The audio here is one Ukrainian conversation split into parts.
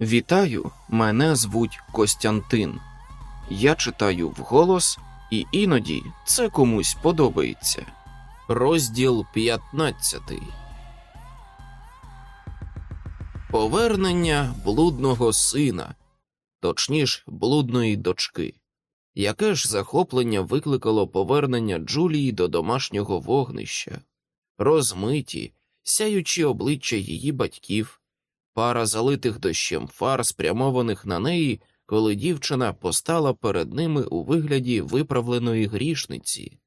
Вітаю, мене звуть Костянтин. Я читаю вголос, і іноді це комусь подобається. Розділ 15 Повернення блудного сина, точніше, блудної дочки. Яке ж захоплення викликало повернення Джулії до домашнього вогнища, розмиті, сяючі обличчя її батьків, пара залитих дощем фар, спрямованих на неї, коли дівчина постала перед ними у вигляді виправленої грішниці.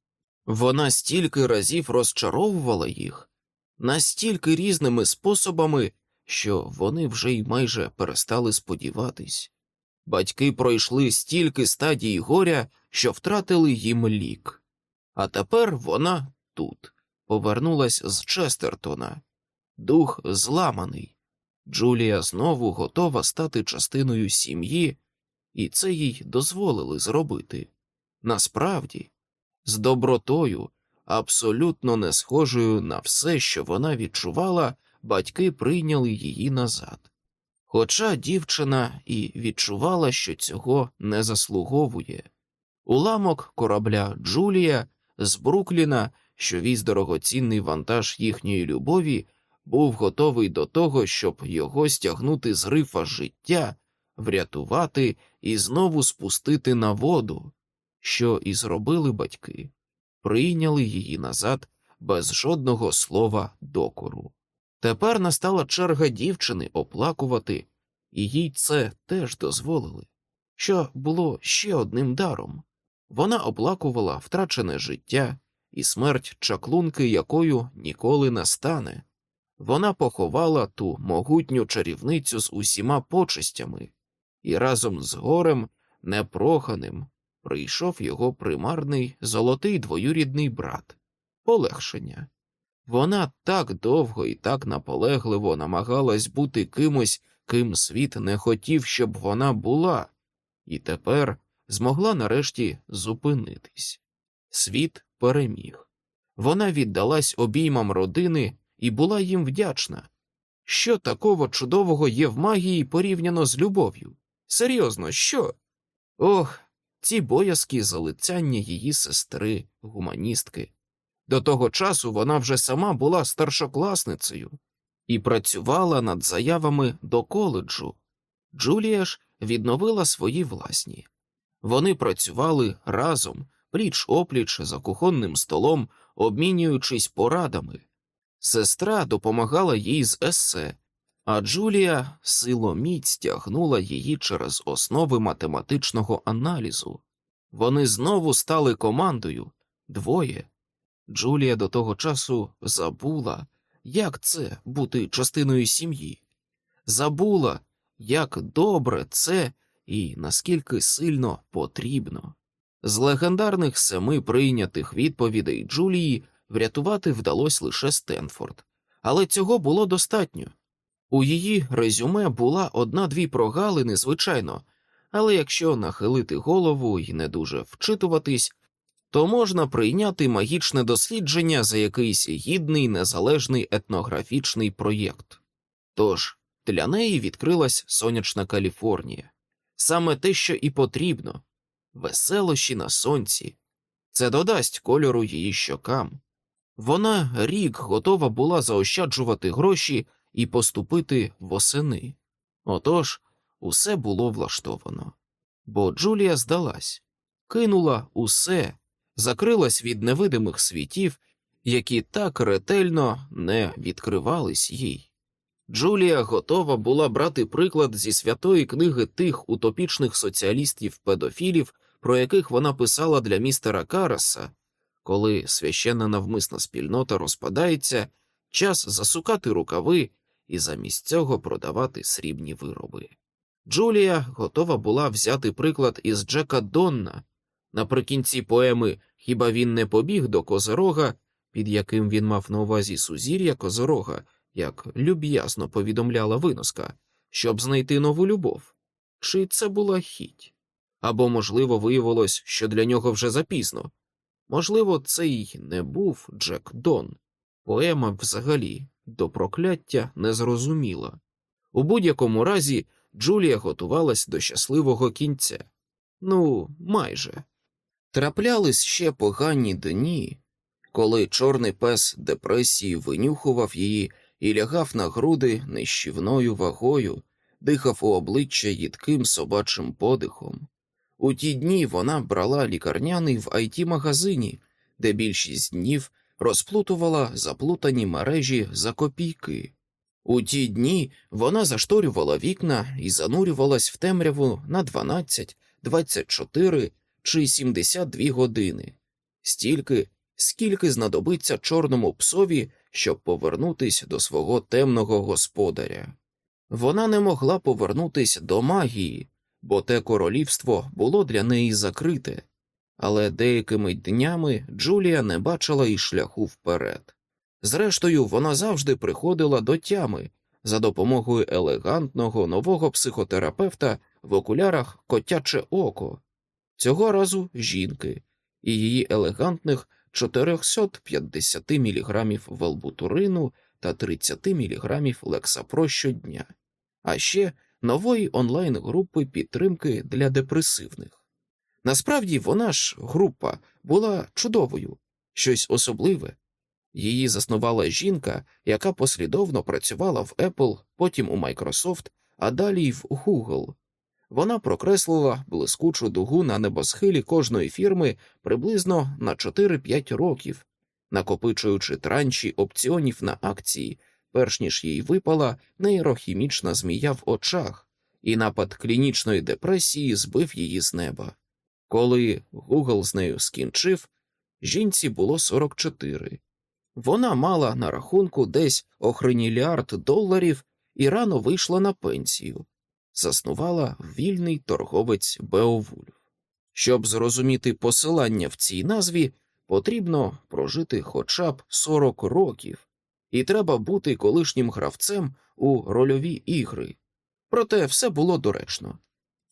Вона стільки разів розчаровувала їх, настільки різними способами, що вони вже й майже перестали сподіватись. Батьки пройшли стільки стадій горя, що втратили їм лік. А тепер вона тут, повернулась з Честертона. Дух зламаний. Джулія знову готова стати частиною сім'ї, і це їй дозволили зробити. Насправді, з добротою, абсолютно не схожою на все, що вона відчувала, батьки прийняли її назад. Хоча дівчина і відчувала, що цього не заслуговує. Уламок корабля Джулія з Брукліна, що віз дорогоцінний вантаж їхньої любові, був готовий до того, щоб його стягнути з рифа життя, врятувати і знову спустити на воду, що і зробили батьки, прийняли її назад без жодного слова докору. Тепер настала черга дівчини оплакувати, і їй це теж дозволили, що було ще одним даром. Вона оплакувала втрачене життя і смерть чаклунки, якою ніколи не стане. Вона поховала ту могутню чарівницю з усіма почестями, і разом з горем непроханим прийшов його примарний золотий двоюрідний брат полегшення. Вона так довго і так наполегливо намагалась бути кимось, ким світ не хотів, щоб вона була, і тепер змогла нарешті зупинитись. Світ переміг. Вона віддалась обіймам родини і була їм вдячна. Що такого чудового є в магії порівняно з любов'ю? Серйозно, що? Ох, ці боязкі залицяння її сестри, гуманістки. До того часу вона вже сама була старшокласницею і працювала над заявами до коледжу. Джулія ж відновила свої власні. Вони працювали разом, пліч опліч за кухонним столом, обмінюючись порадами. Сестра допомагала їй з есе, а Джулія силоміць тягнула її через основи математичного аналізу. Вони знову стали командою двоє. Джулія до того часу забула, як це бути частиною сім'ї, забула, як добре це і наскільки сильно потрібно. З легендарних семи прийнятих відповідей Джулії врятувати вдалося лише Стенфорд, але цього було достатньо. У її резюме була одна-дві прогалини, звичайно, але якщо нахилити голову і не дуже вчитуватись, то можна прийняти магічне дослідження за якийсь гідний незалежний етнографічний проєкт. Тож для неї відкрилась сонячна Каліфорнія, саме те, що і потрібно веселощі на сонці, це додасть кольору її щокам. Вона рік готова була заощаджувати гроші і поступити восени. Отож, усе було влаштовано. Бо Джулія здалась, кинула усе, закрилась від невидимих світів, які так ретельно не відкривались їй. Джулія готова була брати приклад зі святої книги тих утопічних соціалістів-педофілів, про яких вона писала для містера Караса, коли священна навмисна спільнота розпадається, час засукати рукави і замість цього продавати срібні вироби. Джулія готова була взяти приклад із Джека Донна. Наприкінці поеми Хіба він не побіг до Козирога, під яким він мав на увазі сузір'я Козирога, як люб'язно повідомляла виноска, щоб знайти нову любов? Чи це була хіть? Або, можливо, виявилось, що для нього вже запізно. Можливо, це й не був Джек Дон. Поема взагалі до прокляття не зрозуміла. У будь-якому разі Джулія готувалась до щасливого кінця. Ну, майже. Траплялись ще погані дні, коли чорний пес депресії винюхував її і лягав на груди нищівною вагою, дихав у обличчя їдким собачим подихом. У ті дні вона брала лікарняний в it магазині, де більшість днів розплутувала заплутані мережі за копійки. У ті дні вона зашторювала вікна і занурювалась в темряву на 12, 24 чи 72 години, стільки, скільки знадобиться чорному псові, щоб повернутись до свого темного господаря. Вона не могла повернутись до магії, бо те королівство було для неї закрите, але деякими днями Джулія не бачила і шляху вперед. Зрештою, вона завжди приходила до тями за допомогою елегантного нового психотерапевта в окулярах котяче око, цього разу жінки і її елегантних 450 мг валбутурину та 30 мг лексапро щодня, а ще нової онлайн-групи підтримки для депресивних. Насправді вона ж група була чудовою, щось особливе. Її заснувала жінка, яка послідовно працювала в Apple, потім у Microsoft, а далі й в Google. Вона прокреслила блискучу дугу на небосхилі кожної фірми приблизно на 4-5 років, накопичуючи транші опціонів на акції, перш ніж їй випала нейрохімічна змія в очах, і напад клінічної депресії збив її з неба. Коли Google з нею скінчив, жінці було 44. Вона мала на рахунку десь охреніліард доларів і рано вийшла на пенсію, заснувала вільний торговець Беовульф. Щоб зрозуміти посилання в цій назві, потрібно прожити хоча б 40 років, і треба бути колишнім гравцем у рольові ігри. Проте все було доречно.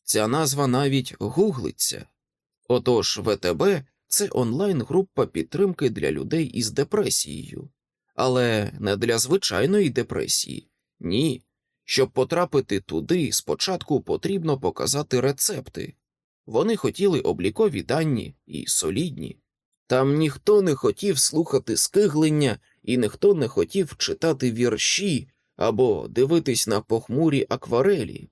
Ця назва навіть гуглиться. Отож, ВТБ це онлайн-група підтримки для людей із депресією, але не для звичайної депресії. Ні. Щоб потрапити туди, спочатку потрібно показати рецепти. Вони хотіли облікові дані і солідні. Там ніхто не хотів слухати скиглення, і ніхто не хотів читати вірші або дивитись на похмурі акварелі.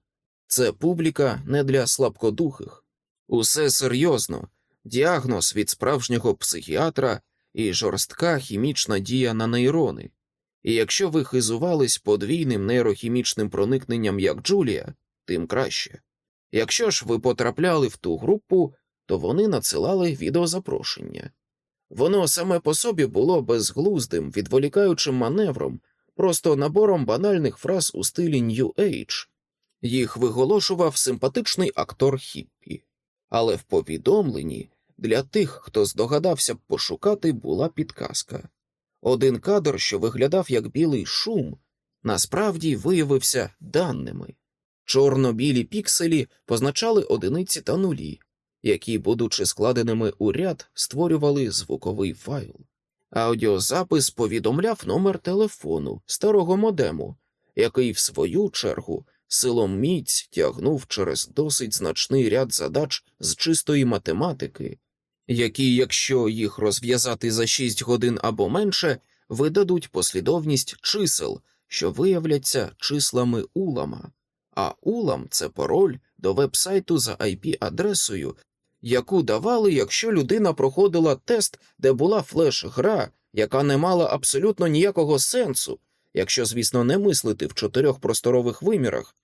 Це публіка не для слабкодухих. Усе серйозно, діагноз від справжнього психіатра і жорстка хімічна дія на нейрони. І якщо ви хизувались подвійним нейрохімічним проникненням, як Джулія, тим краще. Якщо ж ви потрапляли в ту групу, то вони надсилали відеозапрошення. Воно саме по собі було безглуздим, відволікаючим маневром, просто набором банальних фраз у стилі New Age. Їх виголошував симпатичний актор Хіппі, але в повідомленні для тих, хто здогадався б пошукати, була підказка. Один кадр, що виглядав як білий шум, насправді виявився даними. Чорно-білі пікселі позначали одиниці та нулі, які, будучи складеними у ряд, створювали звуковий файл. Аудіозапис повідомляв номер телефону старого модему, який, в свою чергу, силом міць тягнув через досить значний ряд задач з чистої математики, які, якщо їх розв'язати за 6 годин або менше, видадуть послідовність чисел, що виявляться числами улама, а улам це пароль до вебсайту за IP-адресою, яку давали, якщо людина проходила тест, де була флеш-гра, яка не мала абсолютно ніякого сенсу, якщо, звісно, не мислити в чотирьох просторових вимірах.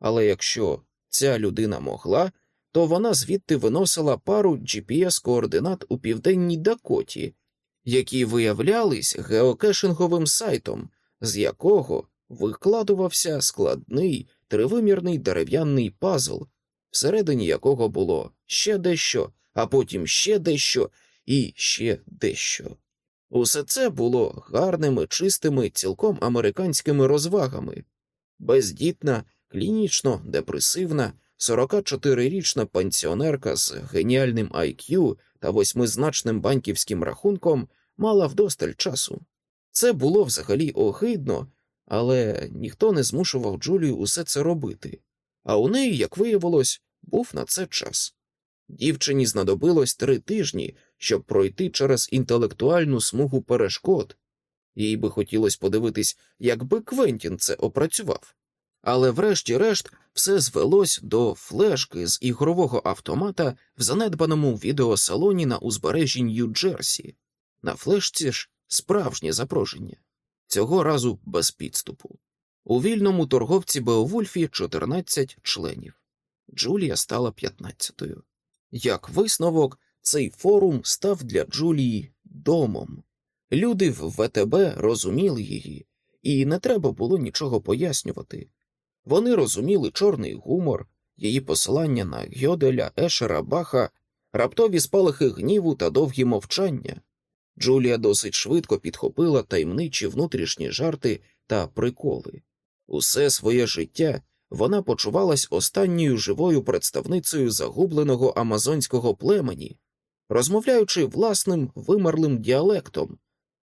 Але якщо ця людина могла, то вона звідти виносила пару GPS-координат у південній Дакоті, які виявлялись геокешинговим сайтом, з якого викладувався складний тривимірний дерев'яний пазл, всередині якого було ще дещо, а потім ще дещо і ще дещо. Усе це було гарними, чистими, цілком американськими розвагами, бездітна, клінічно депресивна, 44-річна пенсіонерка з геніальним IQ та восьмизначним банківським рахунком мала вдосталь часу. Це було взагалі огидно, але ніхто не змушував Джулію усе це робити. А у неї, як виявилось, був на це час. Дівчині знадобилось три тижні, щоб пройти через інтелектуальну смугу перешкод. Їй би хотілося подивитись, як би Квентін це опрацював. Але врешті-решт все звелось до флешки з ігрового автомата в занедбаному відеосалоні на узбережжі Нью-Джерсі. На флешці ж справжнє запрошення, цього разу без підступу. У вільному торговці Беовульфі 14 членів. Джулія стала 15-ю. Як висновок, цей форум став для Джулії домом. Люди в ВТБ розуміли її, і не треба було нічого пояснювати. Вони розуміли чорний гумор, її посилання на Гьоделя, Ешера, Баха, раптові спалахи гніву та довгі мовчання. Джулія досить швидко підхопила таємничі внутрішні жарти та приколи. Усе своє життя вона почувалась останньою живою представницею загубленого амазонського племені, розмовляючи власним вимерлим діалектом,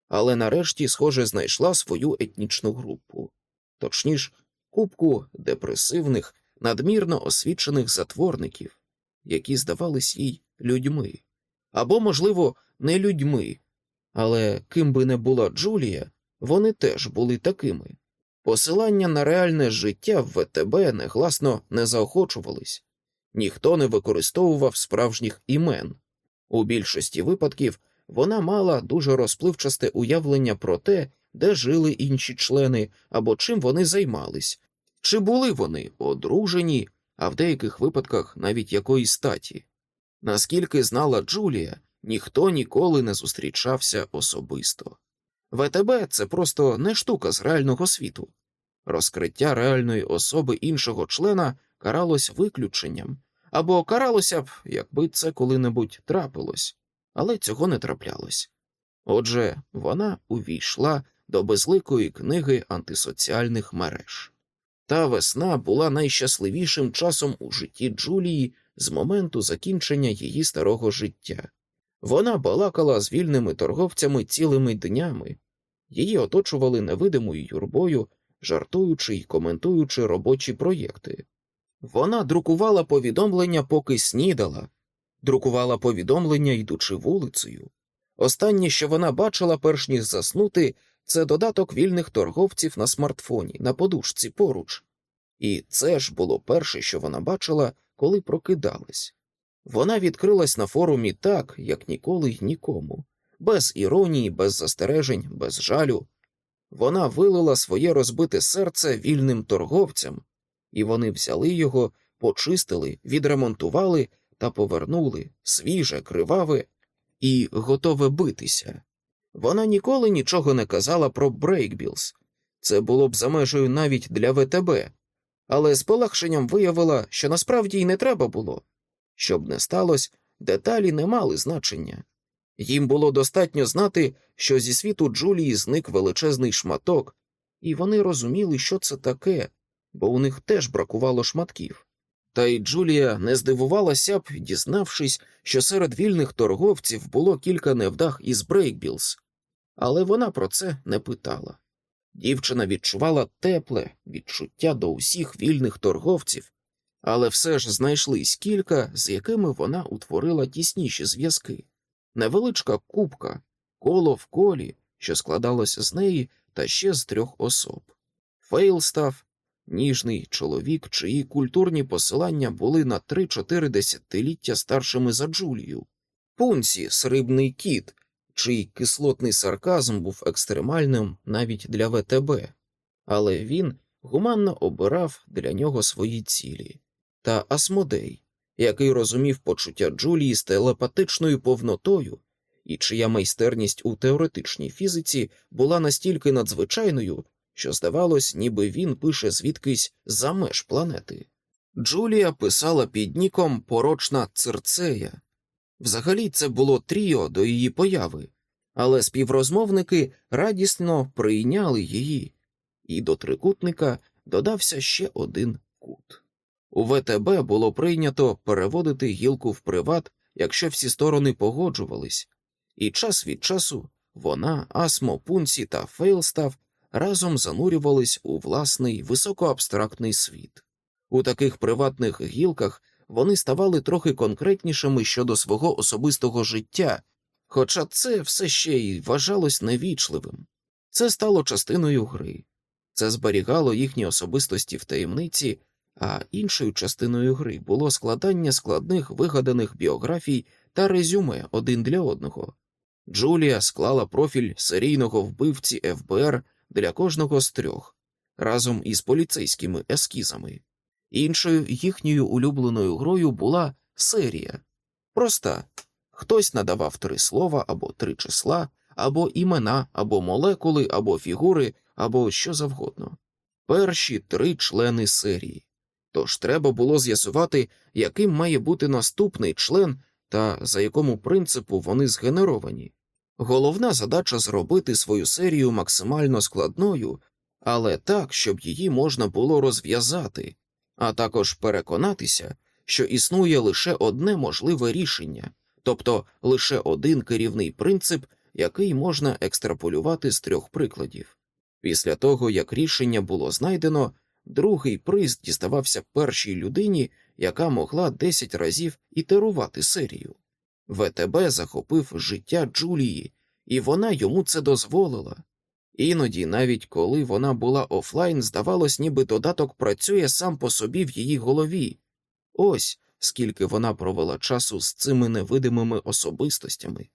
але нарешті, схоже, знайшла свою етнічну групу, точніше, купку депресивних, надмірно освічених затворників, які здавались їй людьми, або, можливо, не людьми, але ким би не була Джулія, вони теж були такими. Посилання на реальне життя в ВТБ негласно не заохочувались, ніхто не використовував справжніх імен. У більшості випадків вона мала дуже розпливчасте уявлення про те, де жили інші члени або чим вони займались, чи були вони одружені, а в деяких випадках навіть якої статі. Наскільки знала Джулія, ніхто ніколи не зустрічався особисто. ВТБ це просто не штука з реального світу. Розкриття реальної особи іншого члена каралось виключенням, або каралося б, якби це коли-небудь трапилось, але цього не траплялось. Отже, вона увійшла до безликої книги антисоціальних мереж. Та весна була найщасливішим часом у житті Джулії з моменту закінчення її старого життя. Вона балакала з вільними торговцями цілими днями, її оточували невидимою юрбою, жартуючи й коментуючи робочі проєкти. Вона друкувала повідомлення, поки снідала, друкувала повідомлення, йдучи вулицею. Останнє, що вона бачила, перш ніж заснути, це додаток вільних торговців на смартфоні, на подушці поруч. І це ж було перше, що вона бачила, коли прокидалась. Вона відкрилась на форумі так, як ніколи й нікому, без іронії, без застережень, без жалю. Вона вилила своє розбите серце вільним торговцям, і вони взяли його, почистили, відремонтували та повернули свіже, криваве і готове битися. Вона ніколи нічого не казала про Брейкбілз. Це було б за межею навіть для ВТБ, але з полегшенням виявила, що насправді й не треба було. Щоб не сталося, деталі не мали значення. Їм було достатньо знати, що зі світу Джулії зник величезний шматок, і вони розуміли, що це таке, бо у них теж бракувало шматків. Та й Джулія не здивувалася б, дізнавшись, що серед вільних торговців було кілька невдах із Брейкбілз, але вона про це не питала. Дівчина відчувала тепле відчуття до усіх вільних торговців, але все ж знайшлись кілька, з якими вона утворила тісніші зв'язки. Невеличка кубка, коло в колі, що складалося з неї та ще з трьох особ. Фейлстав, ніжний чоловік, чиї культурні посилання були на три-чотири десятиліття старшими за Джулію, Пунсі, срибний кіт, чий кислотний сарказм був екстремальним навіть для ВТБ, але він гуманно обирав для нього свої цілі, та Асмодей, який розумів почуття Джулії з телепатичною повнотою, і чия майстерність у теоретичній фізиці була настільки надзвичайною, що здавалось, ніби він пише звідкись за меж планети. Джулія писала під ніком порочна цирцея. Взагалі це було тріо до її появи, але співрозмовники радісно прийняли її, і до трикутника додався ще один кут. У ВТБ було прийнято переводити гілку в приват, якщо всі сторони погоджувались, і час від часу вона, Асмо, Пунсі та Фейлстав разом занурювались у власний високоабстрактний світ. У таких приватних гілках вони ставали трохи конкретнішими щодо свого особистого життя, хоча це все ще й вважалось невічливим. Це стало частиною гри, це зберігало їхні особистості в таємниці, а іншою частиною гри було складання складних вигаданих біографій та резюме один для одного. Джулія склала профіль серійного вбивці ФБР для кожного з трьох разом із поліцейськими ескізами. Іншою їхньою улюбленою грою була серія. Проста хтось надавав три слова або три числа, або імена, або молекули, або фігури, або що завгодно. Перші три члени серії. Тож треба було з'ясувати, яким має бути наступний член та за якому принципу вони згенеровані. Головна задача зробити свою серію максимально складною, але так, щоб її можна було розв'язати, а також переконатися, що існує лише одне можливе рішення, тобто лише один керівний принцип, який можна екстраполювати з трьох прикладів. Після того, як рішення було знайдено, другий приз діставався першій людині, яка могла 10 разів ітерувати серію. ВТБ захопив життя Джулії, і вона йому це дозволила. Іноді, навіть коли вона була офлайн, здавалось, ніби додаток працює сам по собі в її голові. Ось скільки вона провела часу з цими невидимими особистостями.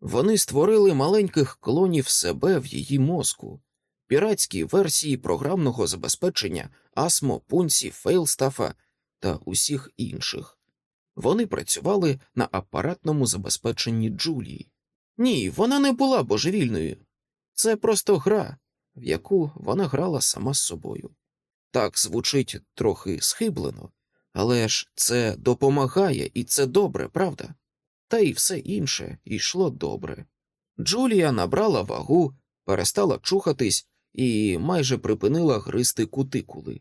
Вони створили маленьких клонів себе в її мозку, піратські версії програмного забезпечення Асмо, Пунсі, Фейлстафа та усіх інших. Вони працювали на апаратному забезпеченні Джулії. Ні, вона не була божевільною. Це просто гра, в яку вона грала сама з собою. Так звучить трохи схиблено, але ж це допомагає і це добре, правда? Та й все інше йшло добре. Джулія набрала вагу, перестала чухатись і майже припинила гризти кутикули.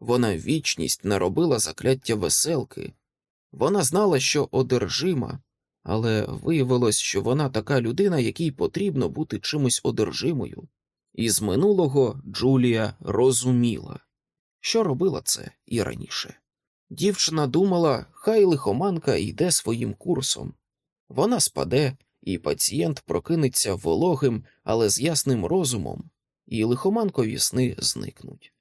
Вона вічність наробила закляття веселки. Вона знала, що одержима, але виявилось, що вона така людина, якій потрібно бути чимось одержимою. І з минулого Джулія розуміла, що робила це і раніше. Дівчина думала, хай лихоманка йде своїм курсом. Вона спаде, і пацієнт прокинеться вологим, але з ясним розумом, і лихоманкові сни зникнуть.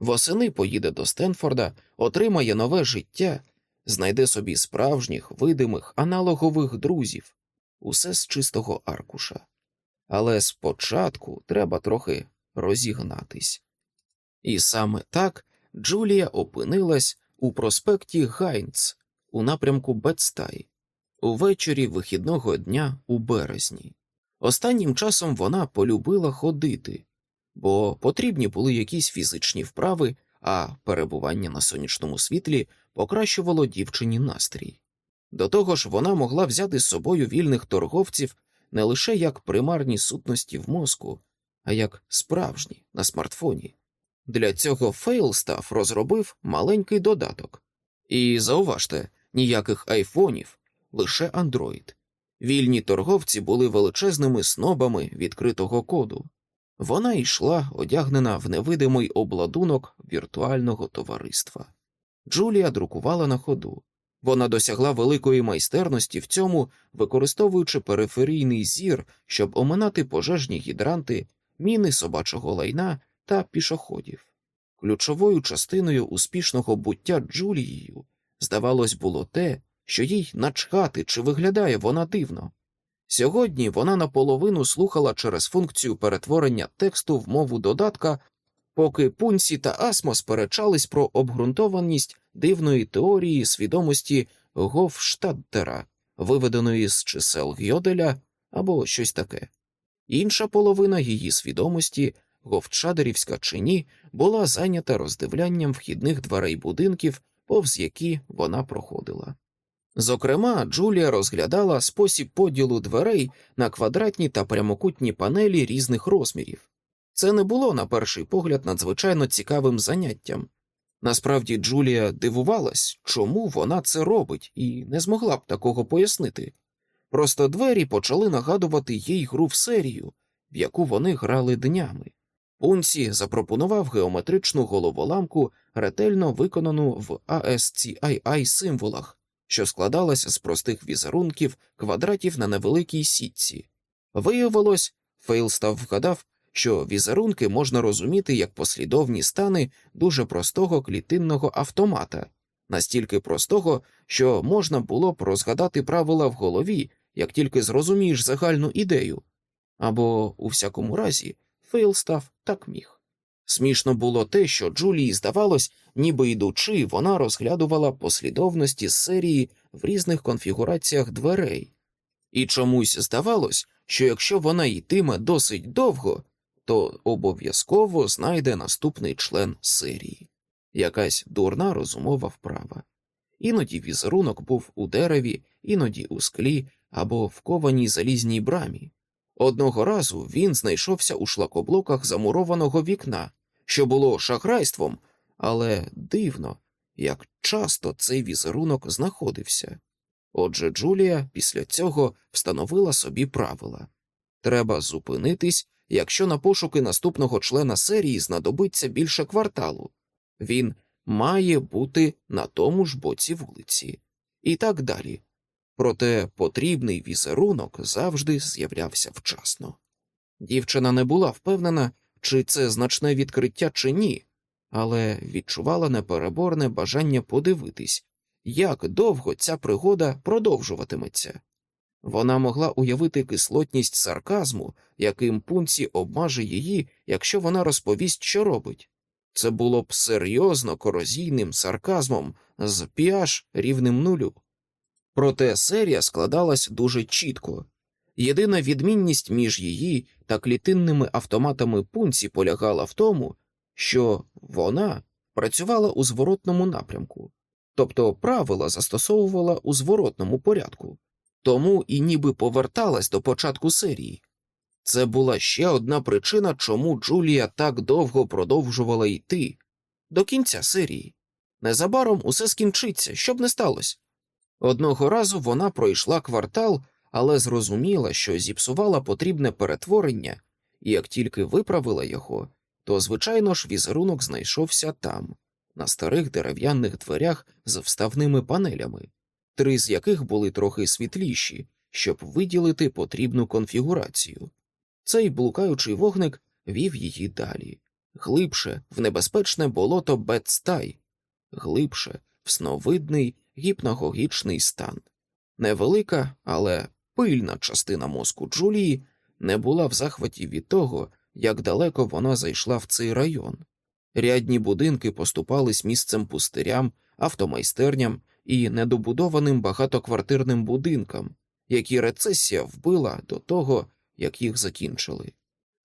Восени поїде до Стенфорда, отримає нове життя, знайде собі справжніх, видимих, аналогових друзів, усе з чистого аркуша. Але спочатку треба трохи розігнатись. І саме так Джулія опинилась у проспекті Гайнц у напрямку Бетстай увечері вихідного дня у березні. Останнім часом вона полюбила ходити, бо потрібні були якісь фізичні вправи, а перебування на сонячному світлі покращувало дівчині настрій. До того ж, вона могла взяти з собою вільних торговців не лише як примарні сутності в мозку, а як справжні на смартфоні. Для цього Фейлстаф розробив маленький додаток. І зауважте, ніяких айфонів, лише Android. Вільні торговці були величезними снобами відкритого коду. Вона йшла, одягнена в невидимий обладунок віртуального товариства. Джулія друкувала на ходу. Вона досягла великої майстерності в цьому, використовуючи периферійний зір, щоб оминати пожежні гідранти, міни собачого лайна та пішоходів. Ключовою частиною успішного буття Джулією, здавалось, було те, що їй начхати, чи виглядає вона дивно. Сьогодні вона наполовину слухала через функцію перетворення тексту в мову додатка, поки Пунсі та Асмо сперечались про обґрунтованість дивної теорії свідомості Гофштадтера, виведеної з чисел Гьоделя або щось таке. Інша половина її свідомості, Говчадерівська чи ні, була зайнята роздивлянням вхідних дверей будинків, повз які вона проходила. Зокрема, Джулія розглядала спосіб поділу дверей на квадратні та прямокутні панелі різних розмірів. Це не було на перший погляд надзвичайно цікавим заняттям. Насправді, Джулія дивувалась, чому вона це робить, і не змогла б такого пояснити. Просто двері почали нагадувати їй гру в серію, в яку вони грали днями. Пунсі запропонував геометричну головоламку, ретельно виконану в ASCII символах, що складалася з простих візерунків квадратів на невеликій сітці. Виявилось, Фейлстав вгадав, що візерунки можна розуміти як послідовні стани дуже простого клітинного автомата, настільки простого, що можна було б розгадати правила в голові, як тільки зрозумієш загальну ідею. Або, у всякому разі, Фейлстав так міг. Смішно було те, що Джулії здавалось, ніби йдучи, вона розглядувала послідовності з серії в різних конфігураціях дверей, і чомусь здавалось, що якщо вона йтиме досить довго, то обов'язково знайде наступний член серії, якась дурна розумова вправа. Іноді візерунок був у дереві, іноді у склі або в кованій залізній брамі. Одного разу він знайшовся у шлакоблоках замурованого вікна, що було шахрайством, але дивно, як часто цей візерунок знаходився. Отже, Джулія після цього встановила собі правила треба зупинитись, якщо на пошуки наступного члена серії знадобиться більше кварталу. Він має бути на тому ж боці вулиці, і так далі. Проте потрібний візерунок завжди з'являвся вчасно. Дівчина не була впевнена, чи це значне відкриття, чи ні, але відчувала непереборне бажання подивитись, як довго ця пригода продовжуватиметься. Вона могла уявити кислотність сарказму, яким пунці обмаже її, якщо вона розповість, що робить. Це було б серйозно корозійним сарказмом з піаш рівним нулю. Проте серія складалась дуже чітко. Єдина відмінність між її та клітинними автоматами пунці полягала в тому, що вона працювала у зворотному напрямку, тобто правила застосовувала у зворотному порядку, тому і ніби поверталась до початку серії. Це була ще одна причина, чому Джулія так довго продовжувала йти до кінця серії. Незабаром усе скінчиться, щоб не сталося. Одного разу вона пройшла квартал, але зрозуміла, що зіпсувала потрібне перетворення, і як тільки виправила його, то, звичайно ж, візерунок знайшовся там, на старих дерев'яних дверях з вставними панелями, три з яких були трохи світліші, щоб виділити потрібну конфігурацію. Цей блукаючий вогник вів її далі, глибше в небезпечне болото Бетстай, глибше в сновидний гіпнагогічний стан. Невелика, але пильна частина мозку Джулії не була в захваті від того, як далеко вона зайшла в цей район. Рядні будинки поступались місцем пустирям, автомайстерням і недобудованим багатоквартирним будинкам, які рецесія вбила до того, як їх закінчили.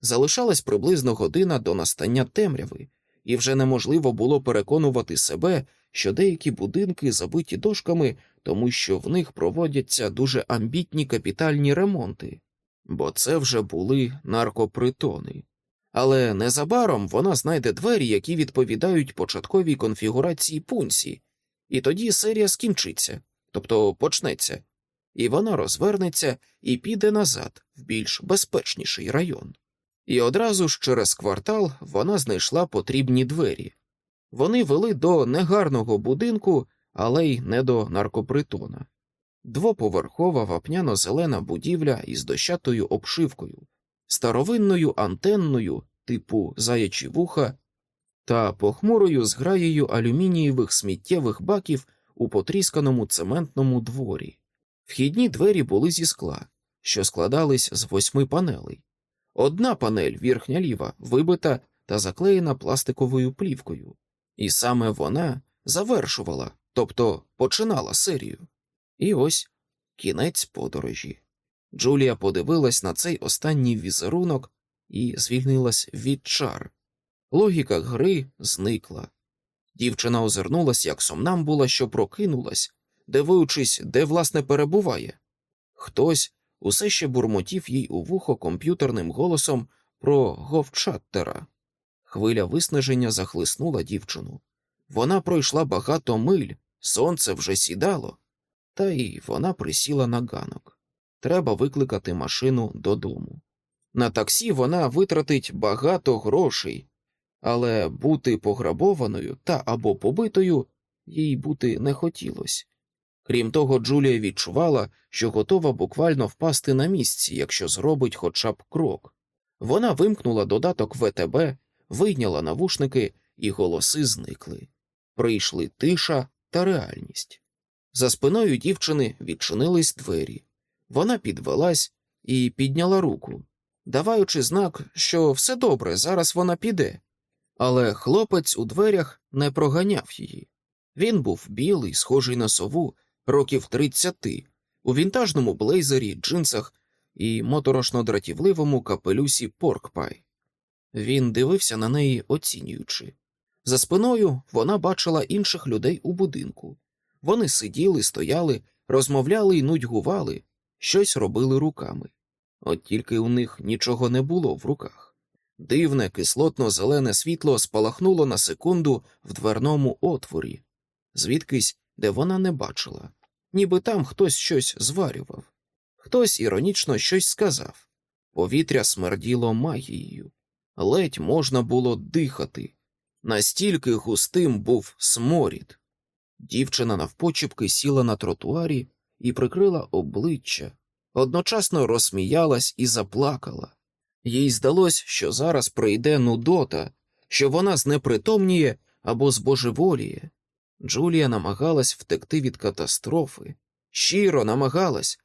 Залишалась приблизно година до настання темряви, і вже неможливо було переконувати себе, що деякі будинки забиті дошками, тому що в них проводяться дуже амбітні капітальні ремонти, бо це вже були наркопритони. Але незабаром вона знайде двері, які відповідають початковій конфігурації пунсі, і тоді серія скінчиться, тобто почнеться, і вона розвернеться і піде назад в більш безпечніший район. І одразу ж через квартал вона знайшла потрібні двері. Вони вели до негарного будинку, але й не до наркопритона. Двоповерхова вапняно-зелена будівля із дощатою обшивкою, старовинною антенною типу заячі вуха та похмурою зграєю алюмінієвих сміттєвих баків у потрісканому цементному дворі. Вхідні двері були зі скла, що складались з восьми панелей. Одна панель, вірхня ліва, вибита та заклеєна пластиковою плівкою, і саме вона завершувала, тобто починала серію. І ось кінець подорожі. Джулія подивилась на цей останній візерунок і звільнилась від чар. Логіка гри зникла. Дівчина озирнулась, як сомнамбула, що прокинулась, дивуючись, де власне перебуває. Хтось усе ще бурмотів їй у вухо комп'ютерним голосом про говчаттера. Хвиля виснаження захлиснула дівчину. Вона пройшла багато миль, сонце вже сідало, та й вона присіла на ганок. Треба викликати машину додому. На таксі вона витратить багато грошей, але бути пограбованою та або побитою їй бути не хотілося. Крім того, Джулія відчувала, що готова буквально впасти на місці, якщо зробить хоча б крок. Вона вимкнула додаток ВТБ, вийняла навушники, і голоси зникли. Прийшли тиша та реальність. За спиною дівчини відчинились двері. Вона підвелась і підняла руку, даваючи знак, що все добре, зараз вона піде. Але хлопець у дверях не проганяв її. Він був білий, схожий на сову, років тридцяти, у вінтажному блейзері, джинсах і моторошно дратівливому капелюсі Поркпай. Він дивився на неї, оцінюючи. За спиною вона бачила інших людей у будинку. Вони сиділи, стояли, розмовляли й нудьгували, щось робили руками. От тільки у них нічого не було в руках. Дивне, кислотно зелене світло спалахнуло на секунду в дверному отворі, звідкись, де вона не бачила, ніби там хтось щось зварював. Хтось іронічно щось сказав. Повітря смерділо магією, ледь можна було дихати. Настільки густим був сморід. Дівчина навпочіпки сіла на тротуарі і прикрила обличчя, одночасно розсміялась і заплакала. Їй здалось, що зараз прийде нудота, що вона знепритомніє або збожеволіє. Джулія намагалась втекти від катастрофи, щиро намагалась,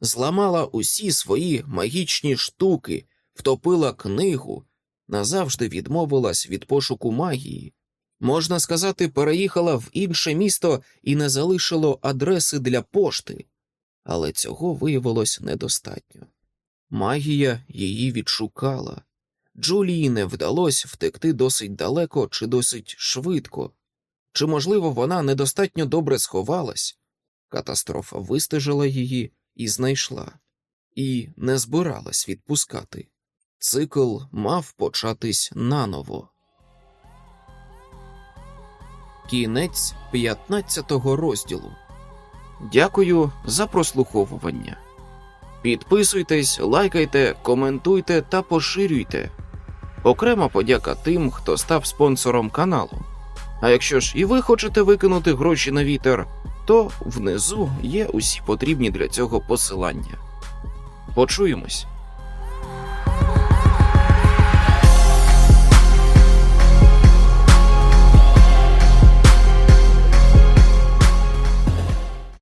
зламала усі свої магічні штуки, втопила книгу, назавжди відмовилась від пошуку магії. Можна сказати, переїхала в інше місто і не залишило адреси для пошти, але цього виявилось недостатньо. Магія її відшукала. Джулії не вдалося втекти досить далеко чи досить швидко, чи, можливо, вона недостатньо добре сховалась. Катастрофа вистежила її і знайшла, і не збиралась відпускати. Цикл мав початись наново. Кінець 15 розділу. Дякую за прослуховування. Підписуйтесь, лайкайте, коментуйте та поширюйте. Окрема подяка тим, хто став спонсором каналу. А якщо ж і ви хочете викинути гроші на вітер, то внизу є усі потрібні для цього посилання. Почуємось.